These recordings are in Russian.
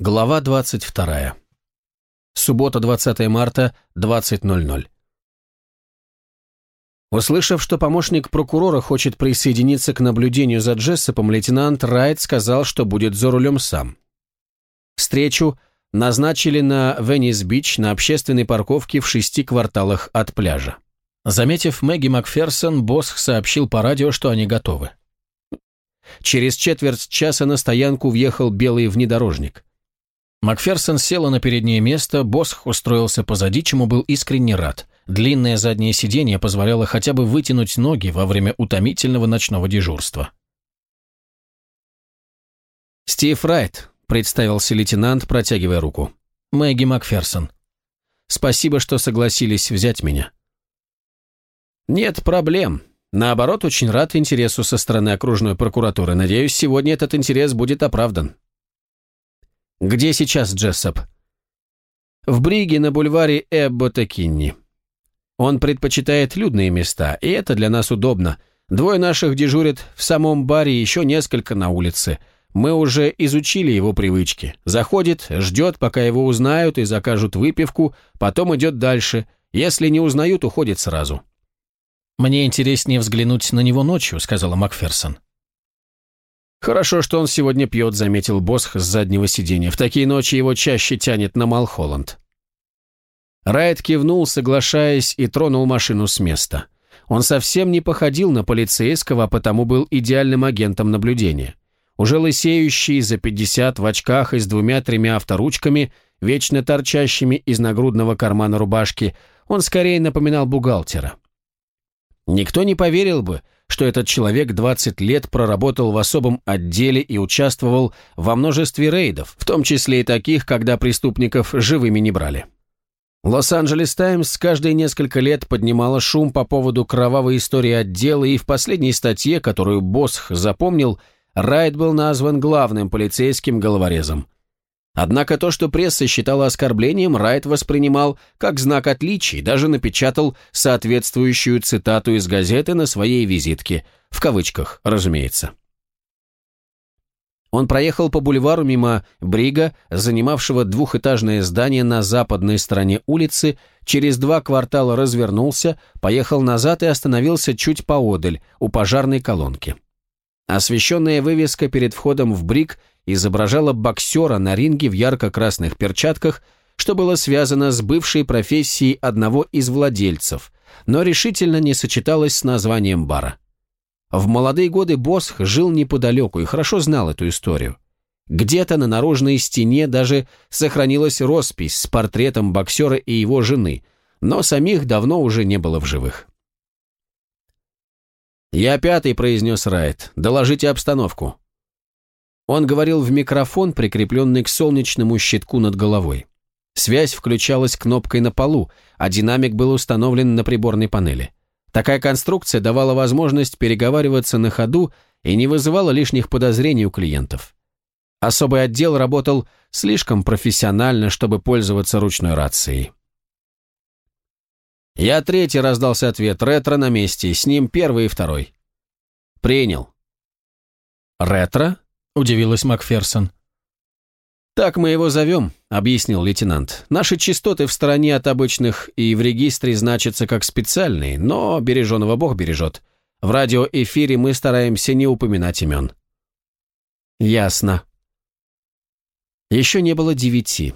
Глава 22. Суббота, 20 марта, 20.00. Услышав, что помощник прокурора хочет присоединиться к наблюдению за Джессопом, лейтенант Райт сказал, что будет за рулем сам. Встречу назначили на Веннис-Бич на общественной парковке в шести кварталах от пляжа. Заметив Мэгги Макферсон, Босх сообщил по радио, что они готовы. Через четверть часа на стоянку въехал белый внедорожник. Макферсон села на переднее место, Босх устроился позади, чему был искренне рад. Длинное заднее сиденье позволяло хотя бы вытянуть ноги во время утомительного ночного дежурства. «Стив Райт», — представился лейтенант, протягивая руку. «Мэгги Макферсон. Спасибо, что согласились взять меня». «Нет проблем. Наоборот, очень рад интересу со стороны окружной прокуратуры. Надеюсь, сегодня этот интерес будет оправдан». «Где сейчас Джессоп?» «В Бриге на бульваре Эббота Кинни. Он предпочитает людные места, и это для нас удобно. Двое наших дежурят в самом баре, еще несколько на улице. Мы уже изучили его привычки. Заходит, ждет, пока его узнают и закажут выпивку, потом идет дальше. Если не узнают, уходит сразу». «Мне интереснее взглянуть на него ночью», — сказала Макферсон. «Хорошо, что он сегодня пьет», — заметил Босх с заднего сиденья. «В такие ночи его чаще тянет на Малхолланд». Райт кивнул, соглашаясь, и тронул машину с места. Он совсем не походил на полицейского, а потому был идеальным агентом наблюдения. Уже лысеющий, за пятьдесят, в очках и с двумя-тремя авторучками, вечно торчащими из нагрудного кармана рубашки, он скорее напоминал бухгалтера. Никто не поверил бы, что этот человек 20 лет проработал в особом отделе и участвовал во множестве рейдов, в том числе и таких, когда преступников живыми не брали. Лос-Анджелес Таймс каждые несколько лет поднимала шум по поводу кровавой истории отдела, и в последней статье, которую Босх запомнил, Райт был назван главным полицейским головорезом. Однако то, что пресса считала оскорблением, Райт воспринимал как знак отличия и даже напечатал соответствующую цитату из газеты на своей визитке, в кавычках, разумеется. Он проехал по бульвару мимо Брига, занимавшего двухэтажное здание на западной стороне улицы, через два квартала развернулся, поехал назад и остановился чуть поодаль, у пожарной колонки. Освещенная вывеска перед входом в Бриг – изображала боксера на ринге в ярко-красных перчатках, что было связано с бывшей профессией одного из владельцев, но решительно не сочеталось с названием бара. В молодые годы Босх жил неподалеку и хорошо знал эту историю. Где-то на наружной стене даже сохранилась роспись с портретом боксера и его жены, но самих давно уже не было в живых. «Я пятый», — произнес Райт. «Доложите обстановку». Он говорил в микрофон, прикрепленный к солнечному щитку над головой. Связь включалась кнопкой на полу, а динамик был установлен на приборной панели. Такая конструкция давала возможность переговариваться на ходу и не вызывала лишних подозрений у клиентов. Особый отдел работал слишком профессионально, чтобы пользоваться ручной рацией. «Я третий», — раздался ответ. «Ретро на месте. С ним первый и второй». «Принял». «Ретро?» – удивилась Макферсон. «Так мы его зовем», – объяснил лейтенант. «Наши частоты в стороне от обычных и в регистре значатся как специальные, но береженого Бог бережет. В радиоэфире мы стараемся не упоминать имен». «Ясно». Еще не было девяти.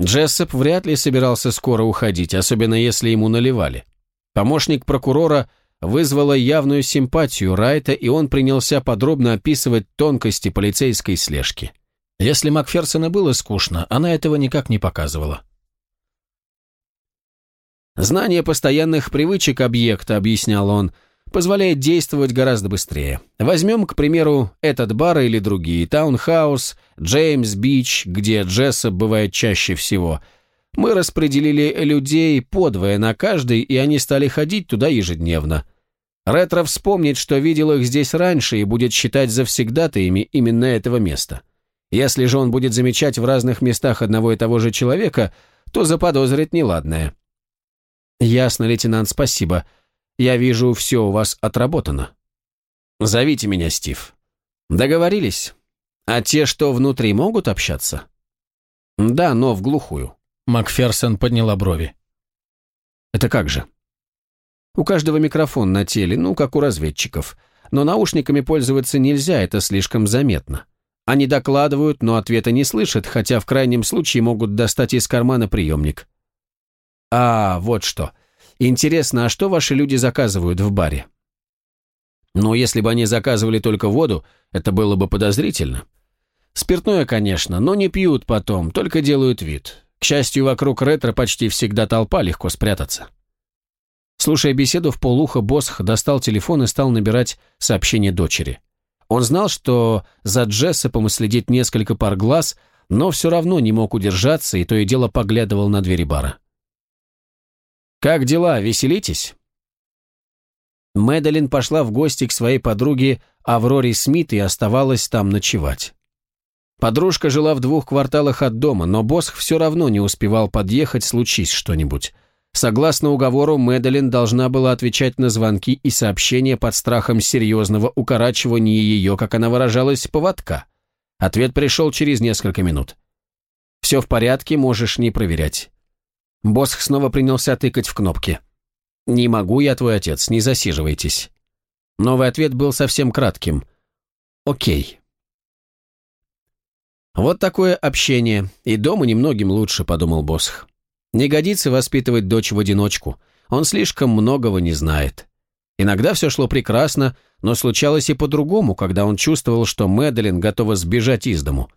Джессоп вряд ли собирался скоро уходить, особенно если ему наливали. Помощник прокурора вызвала явную симпатию Райта, и он принялся подробно описывать тонкости полицейской слежки. Если Макферсона было скучно, она этого никак не показывала. «Знание постоянных привычек объекта», — объяснял он, — позволяет действовать гораздо быстрее. Возьмем, к примеру, этот бар или другие, Таунхаус, Джеймс Бич, где Джессоп бывает чаще всего. Мы распределили людей подвое на каждый, и они стали ходить туда ежедневно. Ретро вспомнит, что видел их здесь раньше и будет считать завсегдатаями именно этого места. Если же он будет замечать в разных местах одного и того же человека, то заподозрит неладное. «Ясно, лейтенант, спасибо. Я вижу, все у вас отработано. Зовите меня Стив». «Договорились. А те, что внутри, могут общаться?» Да, но в глухую. Макферсон подняла брови. Это как же? У каждого микрофон на теле, ну, как у разведчиков. Но наушниками пользоваться нельзя, это слишком заметно. Они докладывают, но ответа не слышат, хотя в крайнем случае могут достать из кармана приемник. А, вот что. Интересно, а что ваши люди заказывают в баре? Ну, если бы они заказывали только воду, это было бы подозрительно. Спиртное, конечно, но не пьют потом, только делают вид. К счастью, вокруг ретро почти всегда толпа, легко спрятаться. Слушая беседу в полухо, Босх достал телефон и стал набирать сообщение дочери. Он знал, что за Джессопом следит несколько пар глаз, но все равно не мог удержаться и то и дело поглядывал на двери бара. «Как дела? Веселитесь?» Мэдалин пошла в гости к своей подруге Авроре Смит и оставалась там ночевать. Подружка жила в двух кварталах от дома, но Босх все равно не успевал подъехать, случись что-нибудь. Согласно уговору, Мэдалин должна была отвечать на звонки и сообщения под страхом серьезного укорачивания ее, как она выражалась, поводка. Ответ пришел через несколько минут. «Все в порядке, можешь не проверять». Босх снова принялся тыкать в кнопки. «Не могу, я твой отец, не засиживайтесь». Новый ответ был совсем кратким. «Окей». Вот такое общение, и дома немногим лучше, подумал Босх. Не годится воспитывать дочь в одиночку, он слишком многого не знает. Иногда все шло прекрасно, но случалось и по-другому, когда он чувствовал, что Мэдалин готова сбежать из дому.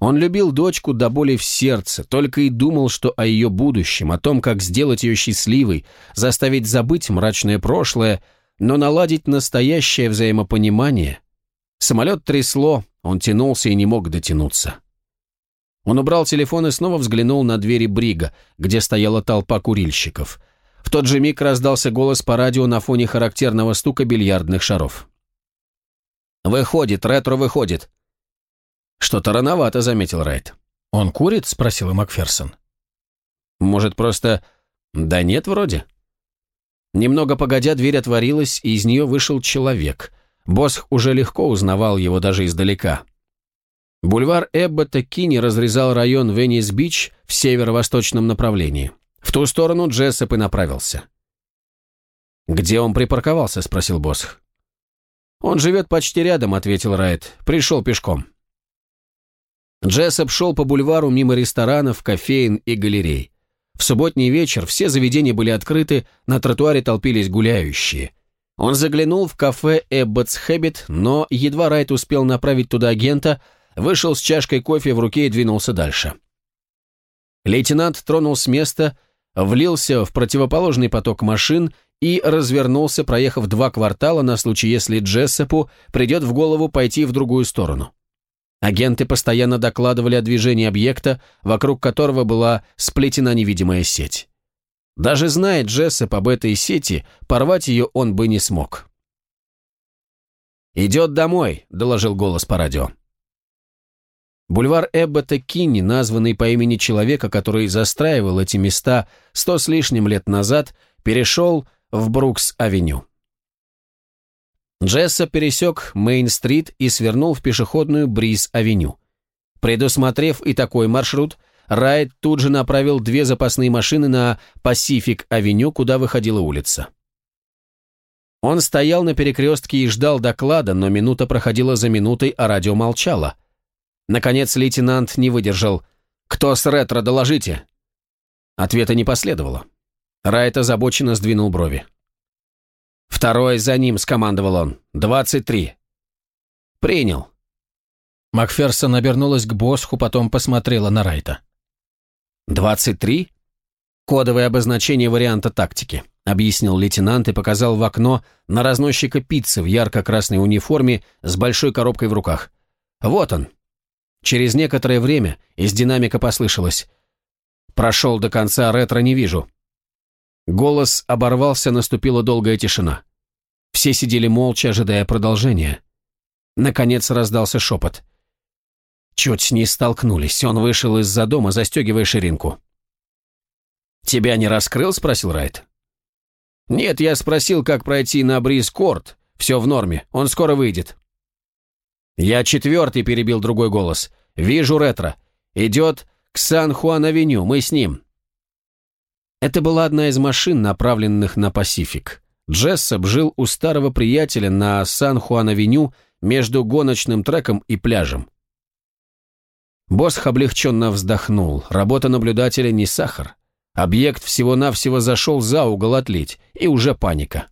Он любил дочку до боли в сердце, только и думал, что о ее будущем, о том, как сделать ее счастливой, заставить забыть мрачное прошлое, но наладить настоящее взаимопонимание. Самолет трясло, он тянулся и не мог дотянуться. Он убрал телефон и снова взглянул на двери Брига, где стояла толпа курильщиков. В тот же миг раздался голос по радио на фоне характерного стука бильярдных шаров. «Выходит, ретро выходит. «Что-то рановато», — заметил Райт. «Он курит?» — спросила Макферсон. «Может, просто...» «Да нет, вроде». Немного погодя, дверь отворилась, и из нее вышел человек. Босх уже легко узнавал его даже издалека. Бульвар Эббота Кини разрезал район Веннис-Бич в северо-восточном направлении. В ту сторону Джессоп и направился. «Где он припарковался?» – спросил Босх. «Он живет почти рядом», – ответил Райт. «Пришел пешком». Джессоп шел по бульвару мимо ресторанов, кофеин и галерей. В субботний вечер все заведения были открыты, на тротуаре толпились гуляющие. Он заглянул в кафе «Эбботс Хэббит», но едва Райт успел направить туда агента, вышел с чашкой кофе в руке и двинулся дальше. Лейтенант тронул с места, влился в противоположный поток машин и развернулся, проехав два квартала на случай, если Джессопу придет в голову пойти в другую сторону. Агенты постоянно докладывали о движении объекта, вокруг которого была сплетена невидимая сеть. Даже зная Джессеп об этой сети, порвать ее он бы не смог. «Идет домой», — доложил голос по радио. Бульвар Эббота Кинни, названный по имени человека, который застраивал эти места сто с лишним лет назад, перешел в Брукс-авеню. Джесса пересек Мейн-стрит и свернул в пешеходную Бриз-авеню. Предусмотрев и такой маршрут, Райт тут же направил две запасные машины на Пасифик-авеню, куда выходила улица. Он стоял на перекрестке и ждал доклада, но минута проходила за минутой, а радио молчало. Наконец лейтенант не выдержал. «Кто с ретро, доложите?» Ответа не последовало. Райт озабоченно сдвинул брови. «Второй за ним», — скомандовал он. «Двадцать три». «Принял». Макферсон обернулась к Босху, потом посмотрела на Райта. «Двадцать три?» «Кодовое обозначение варианта тактики», — объяснил лейтенант и показал в окно на разносчика пиццы в ярко-красной униформе с большой коробкой в руках. «Вот он». Через некоторое время из динамика послышалось. «Прошел до конца, ретро не вижу». Голос оборвался, наступила долгая тишина. Все сидели молча, ожидая продолжения. Наконец раздался шепот. Чуть не столкнулись. Он вышел из-за дома, застегивая ширинку. «Тебя не раскрыл?» – спросил Райт. «Нет, я спросил, как пройти на Бриз-Корт. Все в норме, он скоро выйдет». «Я четвертый», – перебил другой голос. «Вижу ретро. Идет к Сан-Хуан-авеню, мы с ним». Это была одна из машин, направленных на Пасифик. Джессоп жил у старого приятеля на Сан-Хуан-авеню между гоночным треком и пляжем. Босх облегченно вздохнул. Работа наблюдателя не сахар. Объект всего-навсего зашел за угол отлить, и уже паника.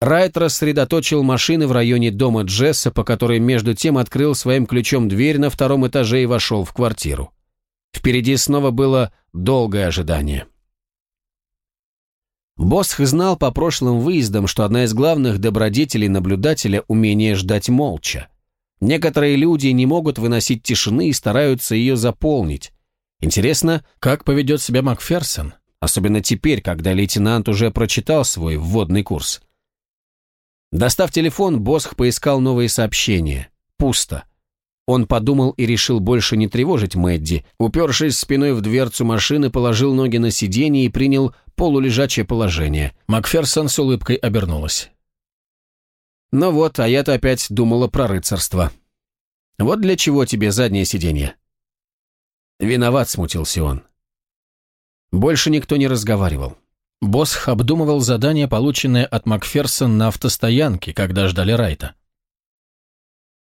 Райт рассредоточил машины в районе дома Джесса, по которой между тем открыл своим ключом дверь на втором этаже и вошел в квартиру. Впереди снова было долгое ожидание. Босх знал по прошлым выездам, что одна из главных добродетелей наблюдателя – умение ждать молча. Некоторые люди не могут выносить тишины и стараются ее заполнить. Интересно, как поведет себя Макферсон, особенно теперь, когда лейтенант уже прочитал свой вводный курс. Достав телефон, Босх поискал новые сообщения. Пусто. Он подумал и решил больше не тревожить Мэдди. Упершись спиной в дверцу машины, положил ноги на сиденье и принял полулежачее положение. Макферсон с улыбкой обернулась. «Ну вот, а я-то опять думала про рыцарство. Вот для чего тебе заднее сиденье?» «Виноват», — смутился он. Больше никто не разговаривал. Босх обдумывал задание, полученное от Макферсон на автостоянке, когда ждали Райта.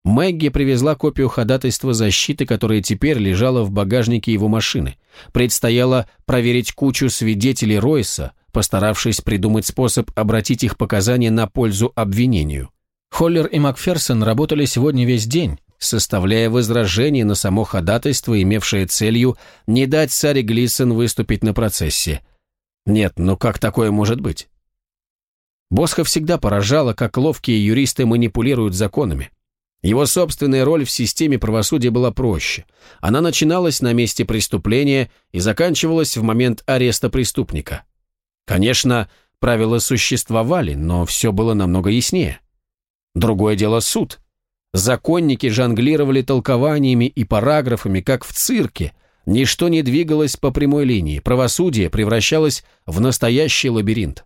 Мэгги привезла копию ходатайства защиты, которая теперь лежала в багажнике его машины. Предстояло проверить кучу свидетелей Ройса, постаравшись придумать способ обратить их показания на пользу обвинению. Холлер и Макферсон работали сегодня весь день, составляя возражение на само ходатайство, имевшее целью не дать Саре Глисон выступить на процессе. Нет, ну как такое может быть? Босха всегда поражала, как ловкие юристы манипулируют законами. Его собственная роль в системе правосудия была проще. Она начиналась на месте преступления и заканчивалась в момент ареста преступника. Конечно, правила существовали, но все было намного яснее. Другое дело суд. Законники жонглировали толкованиями и параграфами, как в цирке. Ничто не двигалось по прямой линии, правосудие превращалось в настоящий лабиринт.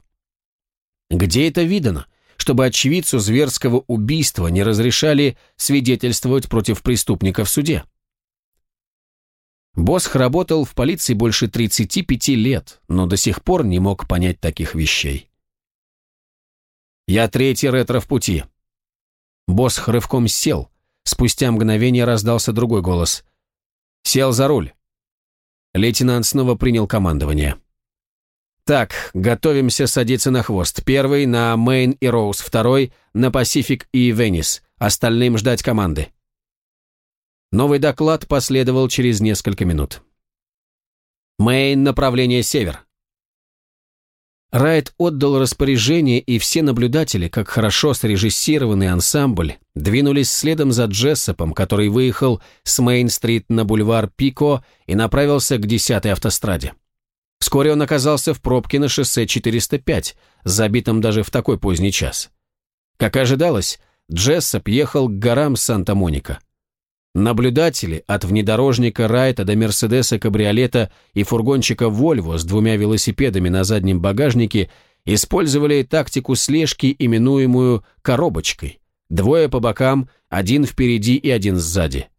Где это видано? чтобы очевидцу зверского убийства не разрешали свидетельствовать против преступника в суде. Босх работал в полиции больше 35 лет, но до сих пор не мог понять таких вещей. «Я третий ретро в пути». Босх рывком сел. Спустя мгновение раздался другой голос. «Сел за руль». Лейтенант снова принял командование. Так, готовимся садиться на хвост. Первый на Мейн и Роуз, второй на Пасифик и Венис. Остальным ждать команды. Новый доклад последовал через несколько минут. Мейн, направление север. Райт отдал распоряжение, и все наблюдатели, как хорошо срежиссированный ансамбль, двинулись следом за Джессопом, который выехал с Мейн-стрит на бульвар Пико и направился к 10-й автостраде. Вскоре он оказался в пробке на шоссе 405, забитом даже в такой поздний час. Как и ожидалось, Джессоп ехал к горам Санта-Моника. Наблюдатели от внедорожника Райта до Мерседеса Кабриолета и фургончика Вольво с двумя велосипедами на заднем багажнике использовали тактику слежки, именуемую «коробочкой». Двое по бокам, один впереди и один сзади.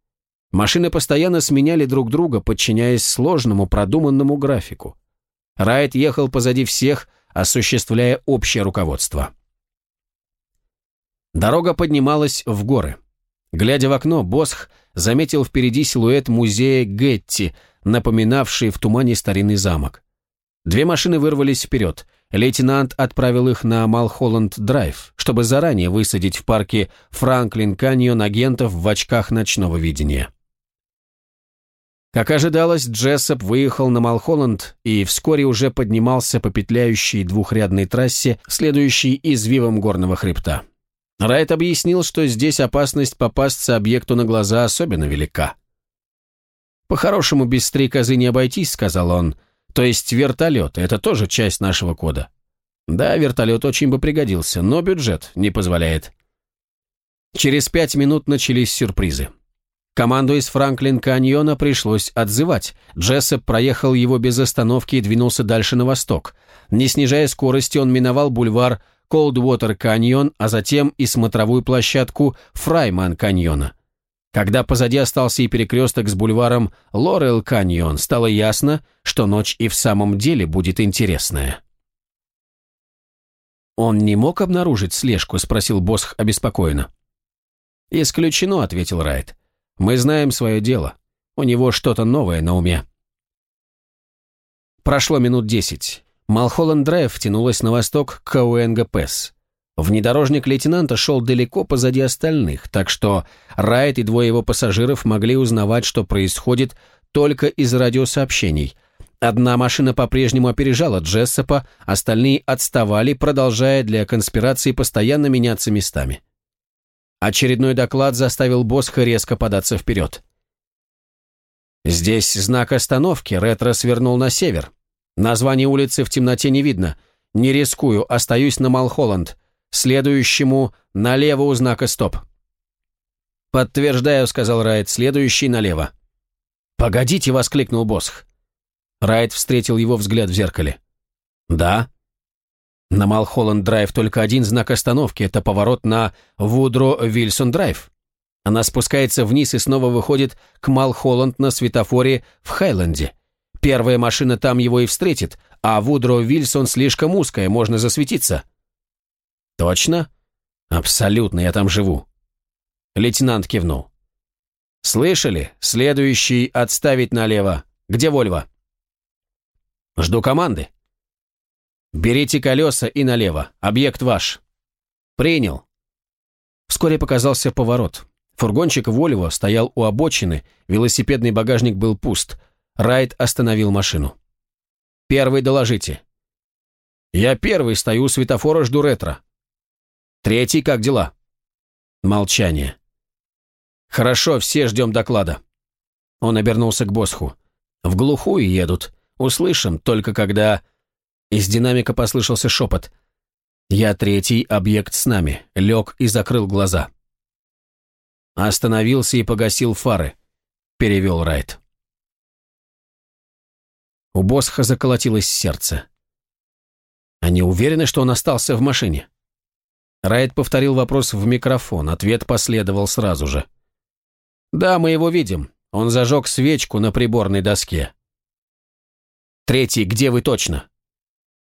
Машины постоянно сменяли друг друга, подчиняясь сложному продуманному графику. Райт ехал позади всех, осуществляя общее руководство. Дорога поднималась в горы. Глядя в окно, Босх заметил впереди силуэт музея Гетти, напоминавший в тумане старинный замок. Две машины вырвались вперед. Лейтенант отправил их на Малхолланд-драйв, чтобы заранее высадить в парке Франклин Каньон агентов в очках ночного видения. Как ожидалось, Джессоп выехал на Малхолланд и вскоре уже поднимался по петляющей двухрядной трассе, следующей извивом горного хребта. Райт объяснил, что здесь опасность попасться объекту на глаза особенно велика. «По-хорошему, без стрекозы не обойтись», — сказал он. «То есть вертолет — это тоже часть нашего кода». «Да, вертолет очень бы пригодился, но бюджет не позволяет». Через пять минут начались сюрпризы. Команду из Франклин-каньона пришлось отзывать. Джессоп проехал его без остановки и двинулся дальше на восток. Не снижая скорости, он миновал бульвар Колдвотер каньон, а затем и смотровую площадку Фрайман каньона. Когда позади остался и перекресток с бульваром Лорел Каньон, стало ясно, что ночь и в самом деле будет интересная. «Он не мог обнаружить слежку?» – спросил Босх обеспокоенно. «Исключено», – ответил Райт. «Мы знаем свое дело. У него что-то новое на уме». Прошло минут десять. Малхолланд-драйв тянулась на восток к Уэнга-Пэс. Внедорожник лейтенанта шел далеко позади остальных, так что Райт и двое его пассажиров могли узнавать, что происходит только из радиосообщений. Одна машина по-прежнему опережала Джессопа, остальные отставали, продолжая для конспирации постоянно меняться местами. Очередной доклад заставил Босха резко податься вперед. «Здесь знак остановки, ретро свернул на север. Название улицы в темноте не видно. Не рискую, остаюсь на Малхолланд. Следующему налево у знака «Стоп». «Подтверждаю», — сказал Райт, — «следующий налево». «Погодите», — воскликнул Босх. Райт встретил его взгляд в зеркале. «Да». На Малхолланд-драйв только один знак остановки — это поворот на Вудро-Вильсон-драйв. Она спускается вниз и снова выходит к Малхолланд на светофоре в Хайленде. Первая машина там его и встретит, а Вудро-Вильсон слишком узкая, можно засветиться. «Точно?» «Абсолютно, я там живу». Лейтенант кивнул. «Слышали? Следующий отставить налево. Где Вольво?» «Жду команды». «Берите колеса и налево. Объект ваш». «Принял». Вскоре показался поворот. Фургончик Вольво стоял у обочины, велосипедный багажник был пуст. Райт остановил машину. «Первый доложите». «Я первый стою у светофора, жду ретро». Третий, как дела? Молчание. Хорошо, все ждем доклада. Он обернулся к Босху. В глухую едут. Услышим, только когда... Из динамика послышался шепот. Я третий, объект с нами. Лег и закрыл глаза. Остановился и погасил фары. Перевел Райт. У Босха заколотилось сердце. Они уверены, что он остался в машине? Райт повторил вопрос в микрофон, ответ последовал сразу же. «Да, мы его видим. Он зажег свечку на приборной доске». «Третий, где вы точно?»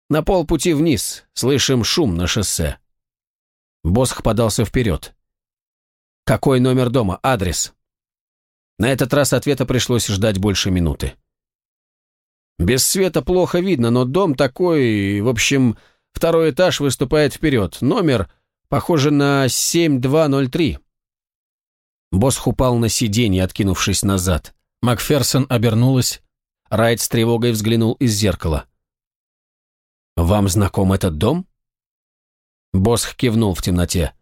«На полпути вниз. Слышим шум на шоссе». Босх подался вперед. «Какой номер дома? Адрес?» На этот раз ответа пришлось ждать больше минуты. «Без света плохо видно, но дом такой... В общем, второй этаж выступает вперед. Номер Похоже на 7203. Босх упал на сиденье, откинувшись назад. Макферсон обернулась. Райт с тревогой взглянул из зеркала. «Вам знаком этот дом?» Босх кивнул в темноте.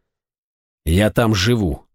«Я там живу.